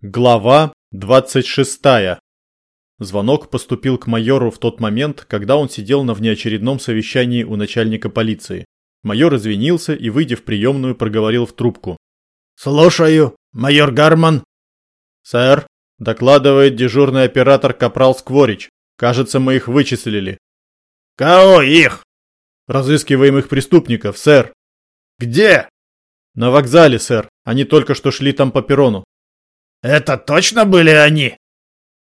Глава 26. Звонок поступил к майору в тот момент, когда он сидел на внеочередном совещании у начальника полиции. Майор извинился и, выйдя в приемную, проговорил в трубку. «Слушаю, майор Гарман». «Сэр», – докладывает дежурный оператор Капрал Скворич. «Кажется, мы их вычислили». «Кого их?» «Разыскиваемых преступников, сэр». «Где?» «На вокзале, сэр. Они только что шли там по перрону». Это точно были они?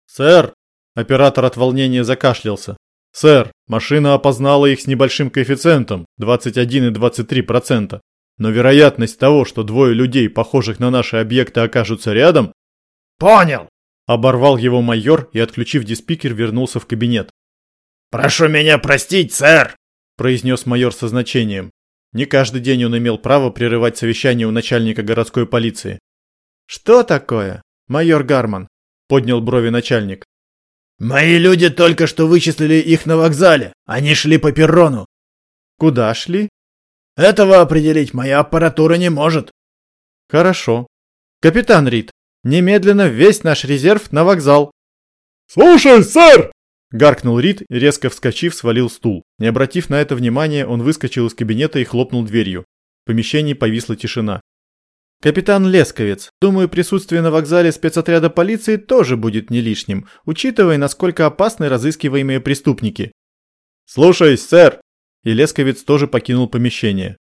Сэр, оператор от волнения закашлялся. Сэр, машина опознала их с небольшим коэффициентом 21 и 23%. Но вероятность того, что двое людей, похожих на наши объекты, окажутся рядом... Понял. Оборвал его майор и, отключив диспикер, вернулся в кабинет. «Прошу меня простить, сэр!» произнес майор со значением. Не каждый день он имел право прерывать совещание у начальника городской полиции. «Что такое, майор Гарман?» – поднял брови начальник. «Мои люди только что вычислили их на вокзале. Они шли по перрону». «Куда шли?» «Этого определить моя аппаратура не может». «Хорошо. Капитан Рид, немедленно весь наш резерв на вокзал». «Слушай, сэр!» Гаркнул Рид резко вскочив, свалил стул. Не обратив на это внимания, он выскочил из кабинета и хлопнул дверью. В помещении повисла тишина. Капитан Лесковец, думаю, присутствие на вокзале спецотряда полиции тоже будет не лишним, учитывая, насколько опасны разыскиваемые преступники. Слушаюсь, сэр. И Лесковец тоже покинул помещение.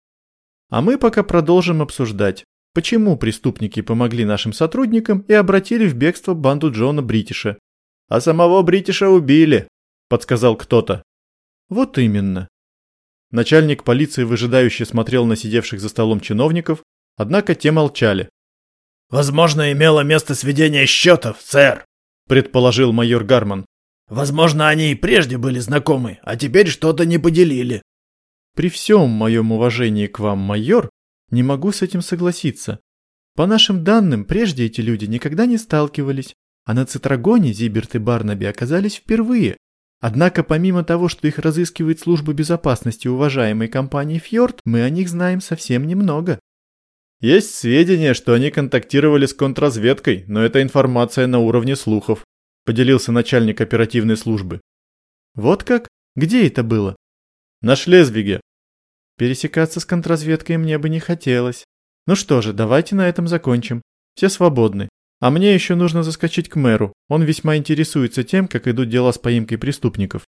А мы пока продолжим обсуждать, почему преступники помогли нашим сотрудникам и обратили в бегство банду Джона Бритиша. А самого Бритиша убили, подсказал кто-то. Вот именно. Начальник полиции выжидающе смотрел на сидевших за столом чиновников, Однако те молчали. «Возможно, имело место сведение счетов, сэр», – предположил майор Гарман. «Возможно, они и прежде были знакомы, а теперь что-то не поделили». «При всем моем уважении к вам, майор, не могу с этим согласиться. По нашим данным, прежде эти люди никогда не сталкивались, а на Цитрагоне Зиберт и Барнаби оказались впервые. Однако помимо того, что их разыскивает служба безопасности уважаемой компании «Фьорд», мы о них знаем совсем немного. Есть сведения, что они контактировали с контрразведкой, но эта информация на уровне слухов, поделился начальник оперативной службы. Вот как? Где это было? На Шлезвиге. Пересекаться с контрразведкой мне бы не хотелось. Ну что же, давайте на этом закончим. Все свободны. А мне еще нужно заскочить к мэру. Он весьма интересуется тем, как идут дела с поимкой преступников.